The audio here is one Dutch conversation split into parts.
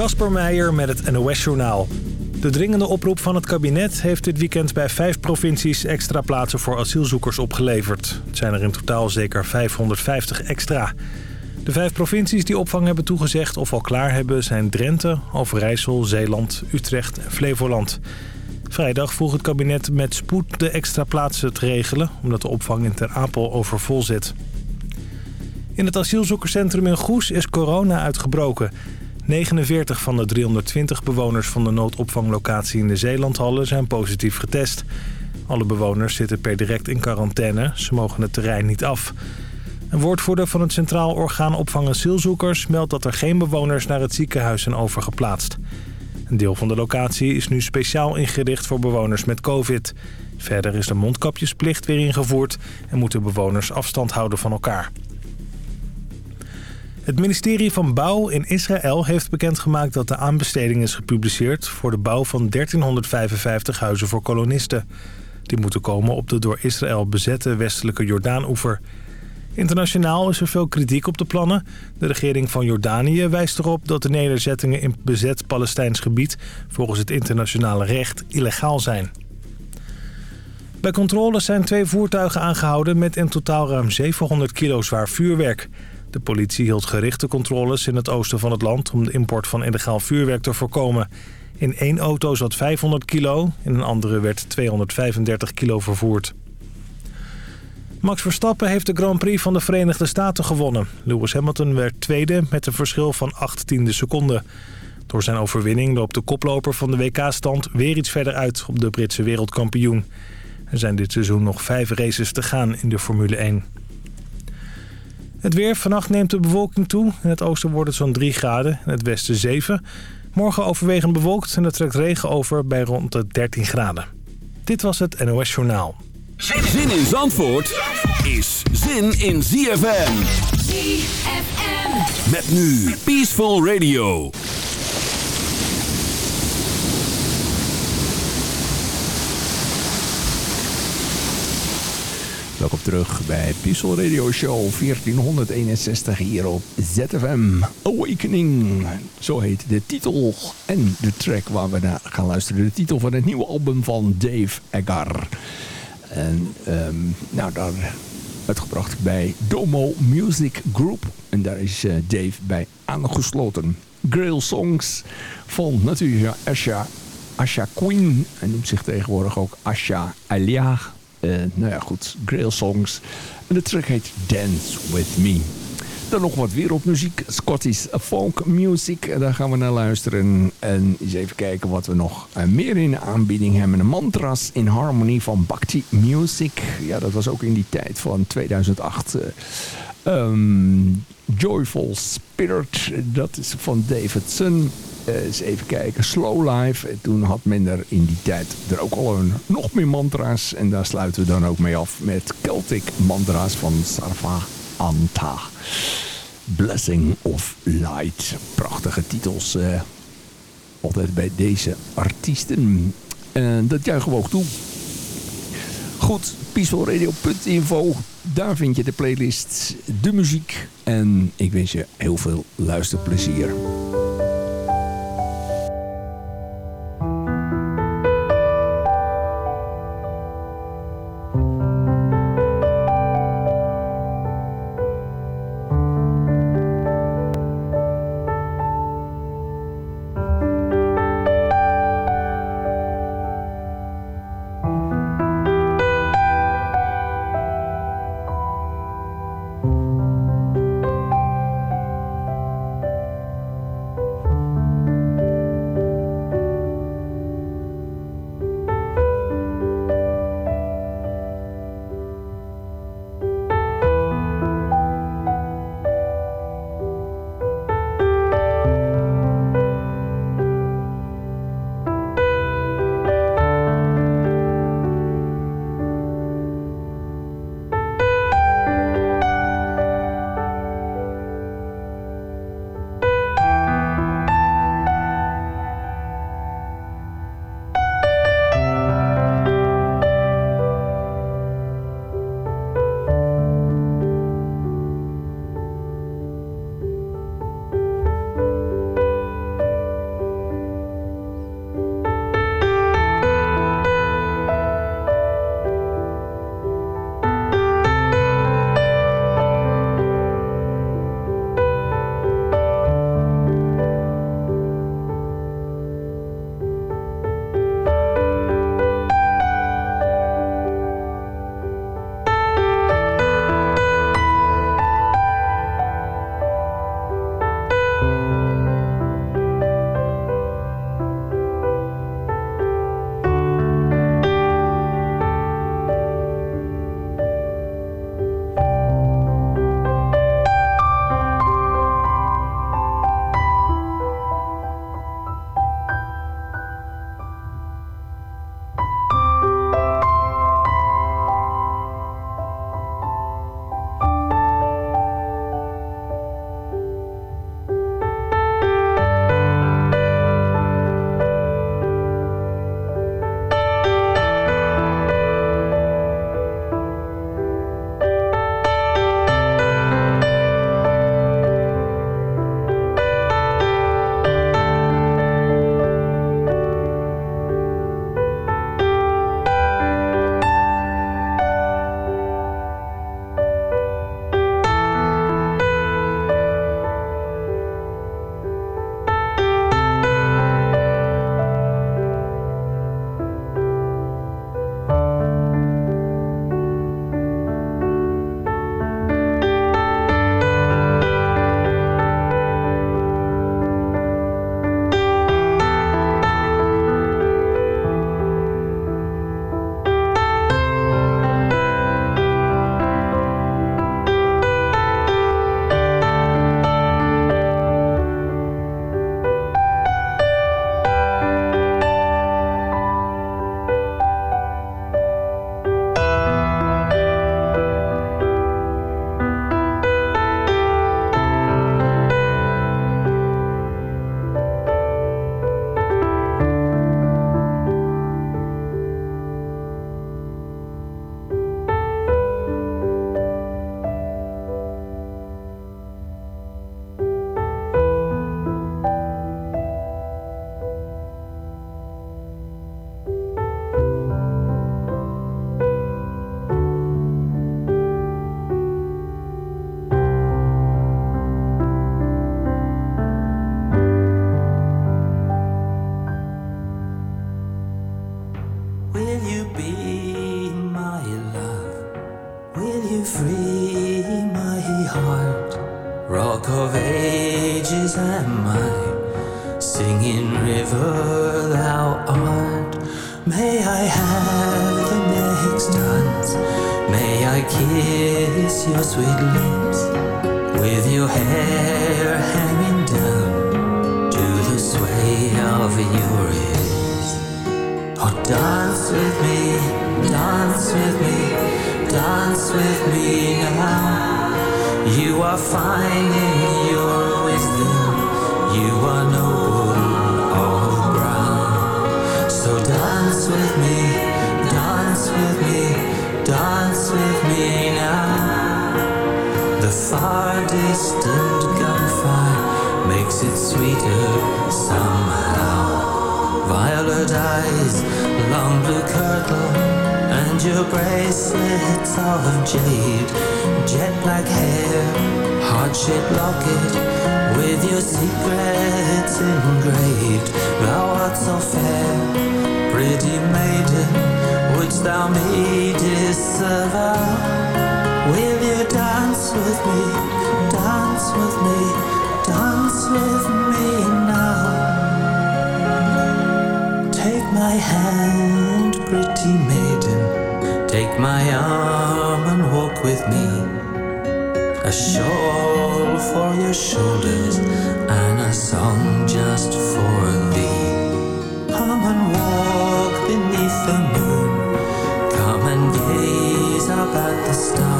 Kasper Meijer met het NOS-journaal. De dringende oproep van het kabinet heeft dit weekend bij vijf provincies extra plaatsen voor asielzoekers opgeleverd. Het zijn er in totaal zeker 550 extra. De vijf provincies die opvang hebben toegezegd of al klaar hebben zijn Drenthe, Overijssel, Zeeland, Utrecht en Flevoland. Vrijdag vroeg het kabinet met spoed de extra plaatsen te regelen... omdat de opvang in Ter Apel overvol zit. In het asielzoekerscentrum in Goes is corona uitgebroken. 49 van de 320 bewoners van de noodopvanglocatie in de Zeelandhallen zijn positief getest. Alle bewoners zitten per direct in quarantaine. Ze mogen het terrein niet af. Een woordvoerder van het Centraal Orgaan Opvang Asielzoekers meldt dat er geen bewoners naar het ziekenhuis zijn overgeplaatst. Een deel van de locatie is nu speciaal ingericht voor bewoners met covid. Verder is de mondkapjesplicht weer ingevoerd en moeten bewoners afstand houden van elkaar. Het ministerie van Bouw in Israël heeft bekendgemaakt dat de aanbesteding is gepubliceerd... voor de bouw van 1355 huizen voor kolonisten. Die moeten komen op de door Israël bezette westelijke Jordaan-oever. Internationaal is er veel kritiek op de plannen. De regering van Jordanië wijst erop dat de nederzettingen in bezet Palestijns gebied... volgens het internationale recht illegaal zijn. Bij controles zijn twee voertuigen aangehouden met in totaal ruim 700 kilo zwaar vuurwerk... De politie hield gerichte controles in het oosten van het land... om de import van illegaal vuurwerk te voorkomen. In één auto zat 500 kilo, in een andere werd 235 kilo vervoerd. Max Verstappen heeft de Grand Prix van de Verenigde Staten gewonnen. Lewis Hamilton werd tweede met een verschil van 18 seconden. Door zijn overwinning loopt de koploper van de WK-stand weer iets verder uit op de Britse wereldkampioen. Er zijn dit seizoen nog vijf races te gaan in de Formule 1. Het weer. Vannacht neemt de bewolking toe. In het oosten wordt het zo'n 3 graden. In het westen 7. Morgen overwegend bewolkt en er trekt regen over bij rond de 13 graden. Dit was het NOS Journaal. Zin in Zandvoort is zin in ZFM. ZFM. Met nu Peaceful Radio. Welkom terug bij Pixel Radio Show 1461 hier op ZFM Awakening. Zo heet de titel en de track waar we naar gaan luisteren. De titel van het nieuwe album van Dave Eggar. En um, nou, daar uitgebracht bij Domo Music Group. En daar is uh, Dave bij aangesloten. Grail Songs van natuurlijk Asha, Asha Queen. En noemt zich tegenwoordig ook Asha Alia. Uh, nou ja, goed. Grail Songs. En de track heet Dance With Me. Dan nog wat wereldmuziek. Scottish folk music. Daar gaan we naar luisteren. En eens even kijken wat we nog uh, meer in de aanbieding hebben. De mantras in harmony van Bhakti Music. Ja, dat was ook in die tijd van 2008. Uh, um, Joyful Spirit. Dat is van Davidson. Eens even kijken. Slow Life. Toen had men er in die tijd er ook al een, nog meer mantra's. En daar sluiten we dan ook mee af met Celtic mantra's van Sarva Anta. Blessing of Light. Prachtige titels. Uh, altijd bij deze artiesten. En dat juichen we ook toe. Goed, peacefulradio.info. Daar vind je de playlist, de muziek. En ik wens je heel veel luisterplezier. My arm and walk with me. A shawl for your shoulders and a song just for thee. Come and walk beneath the moon. Come and gaze up at the stars.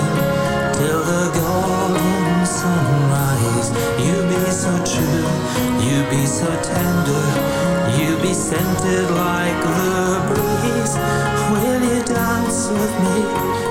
so tender, you be scented like the breeze. Will you dance with me?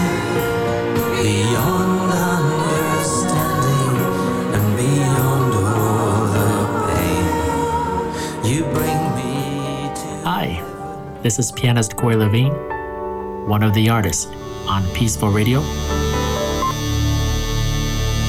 This is pianist Corey Levine, one of the artists on Peaceful Radio.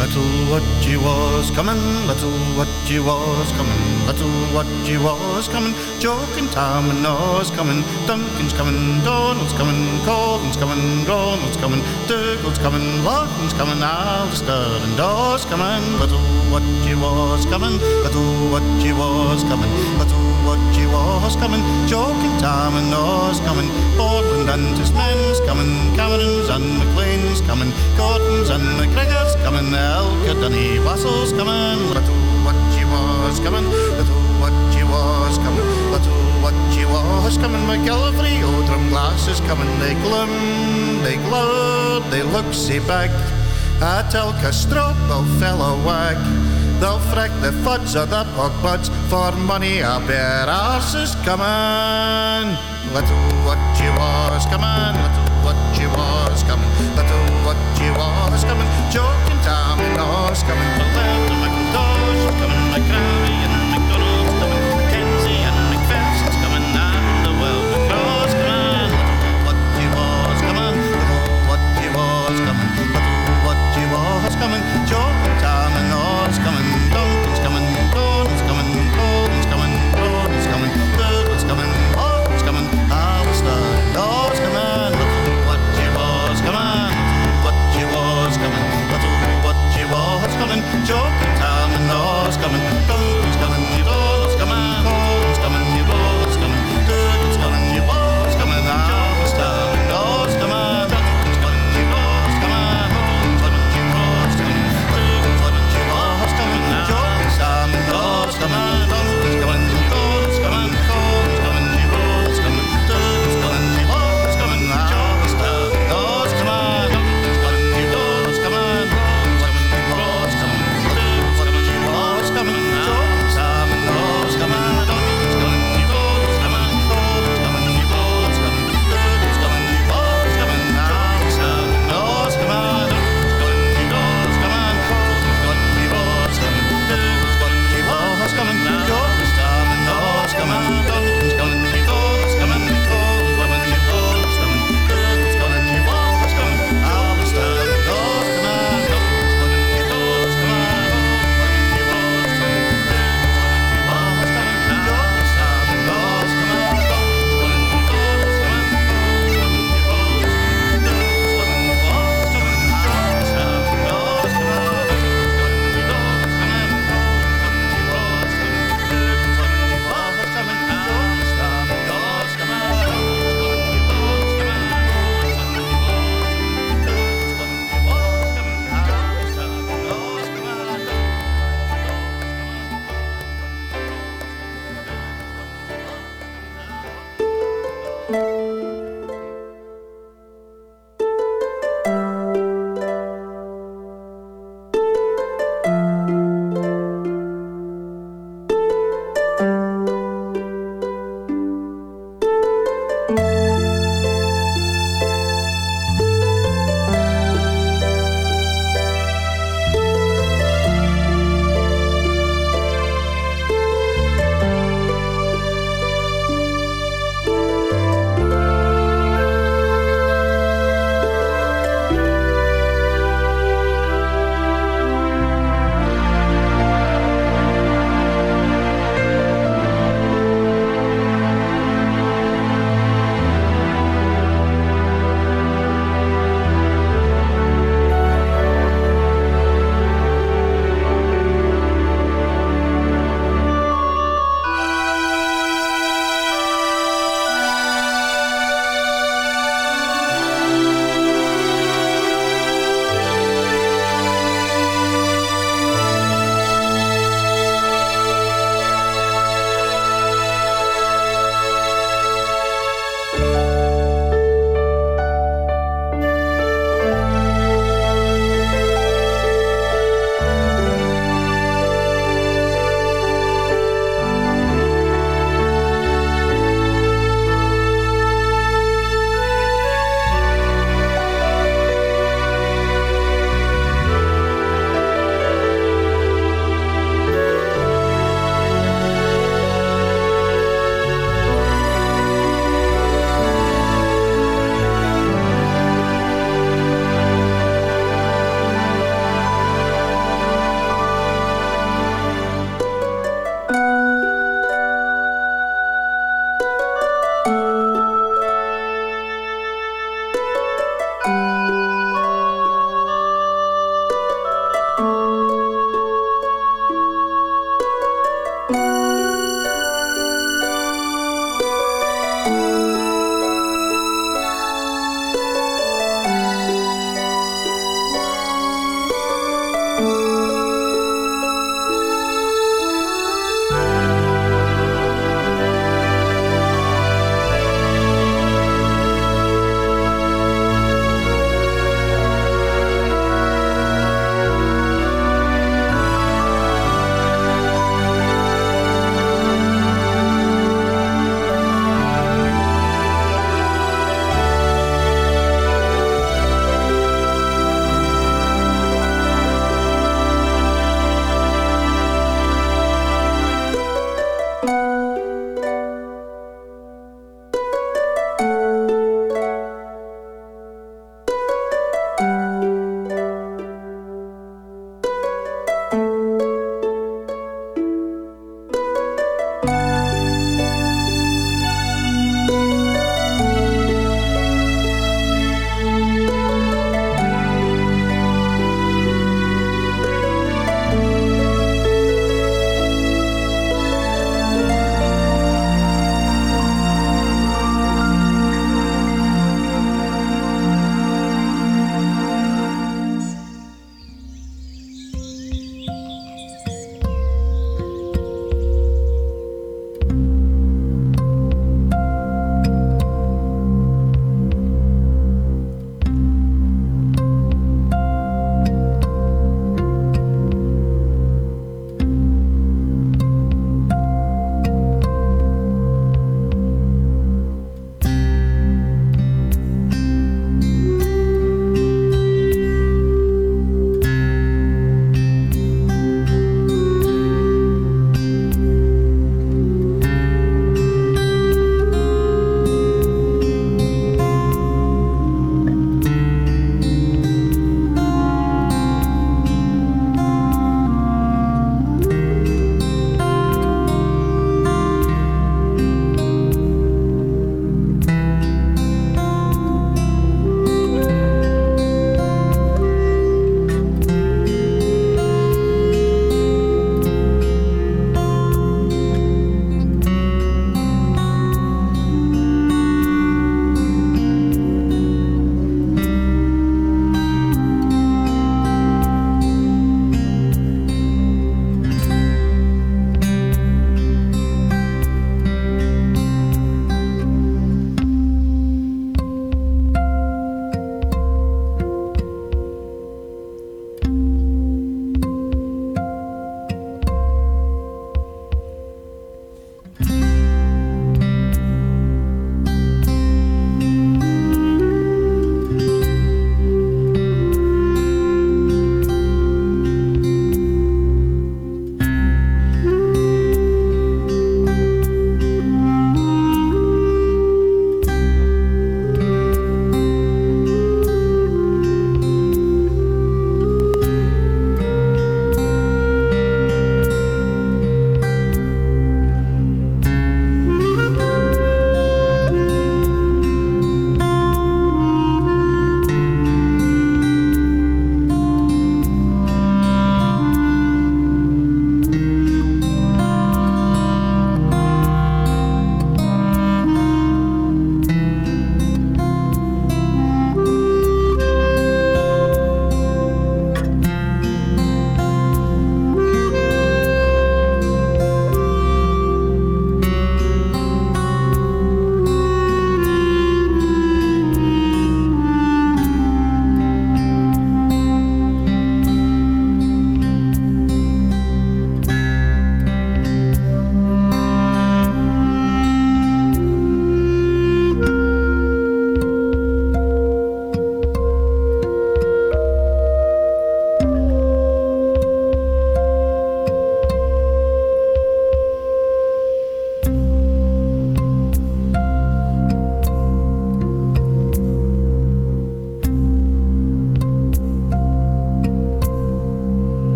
Little what you was coming, little what you was coming, little what you was coming. Joking Tom and Noah's coming, Duncan's coming, Donald's coming, Colvin's coming, Ronald's coming, Dougal's coming, Lachlan's coming, Alistair and Dawes coming. Little what you was coming, little what you was coming, little what you was coming. Joking Tom and Noah's coming. Portland and his men's coming. Cameron's and McLean's coming. Gordon's and McGregor's coming. Elkadunny Wassell's coming. Little what you was coming. Little what you was coming. Little what you was coming. McGillivray, Odrum glasses coming. They glum, they glow, they look see back. At El Castro, fellow wag. They'll freck the fuds of the buds for money. A bear ass is coming. Little what you was coming. Little what you was coming. Little what you was coming. Joking Tom and coming. Left and McIntosh coming. McCravey Música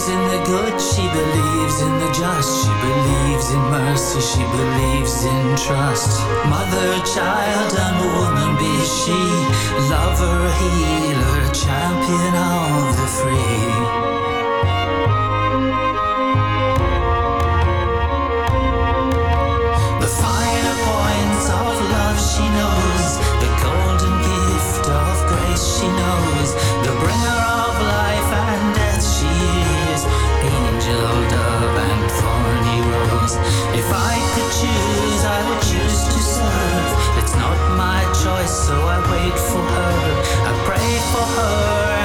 believes in the good, she believes in the just, she believes in mercy, she believes in trust. Mother, child, and woman be she, lover, healer, champion of the free. so I wait for her. I pray for her.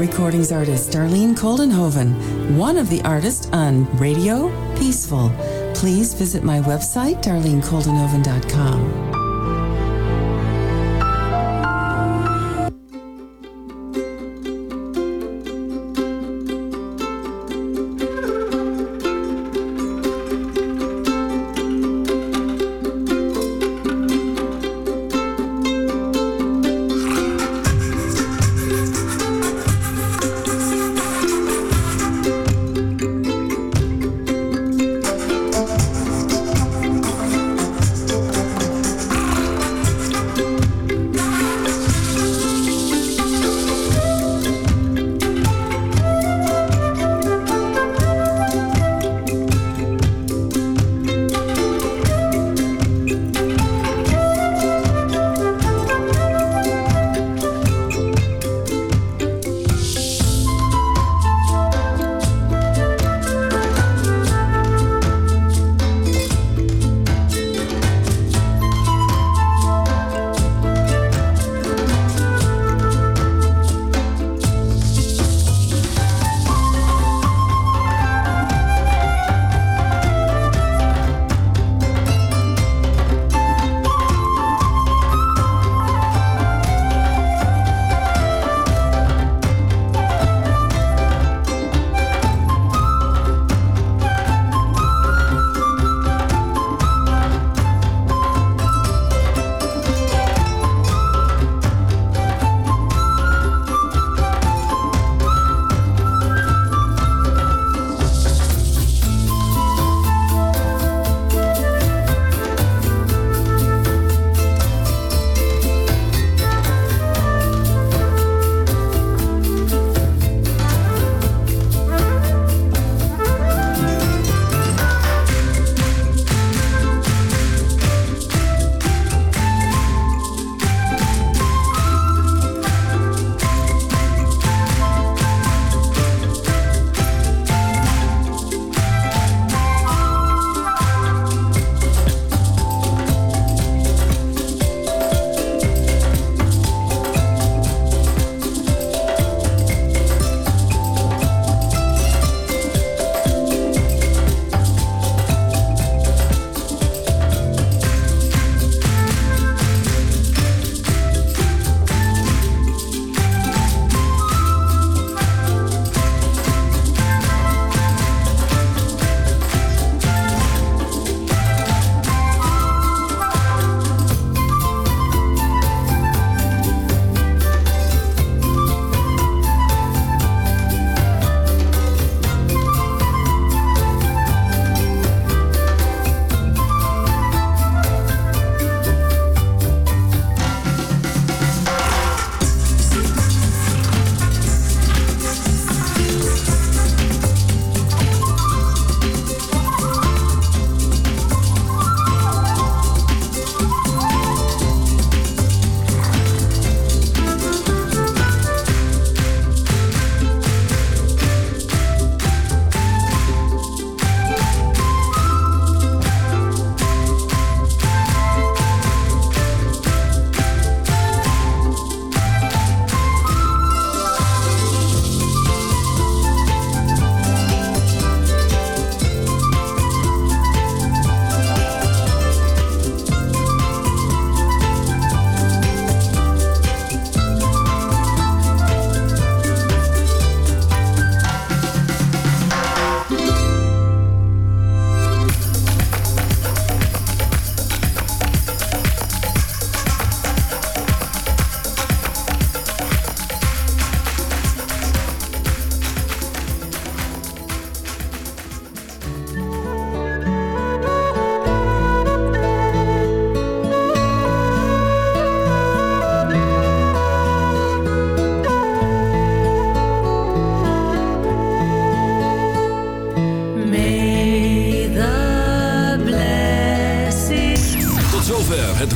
Recordings artist Darlene Coldenhoven, one of the artists on Radio Peaceful. Please visit my website, darlenecoldenhoven.com.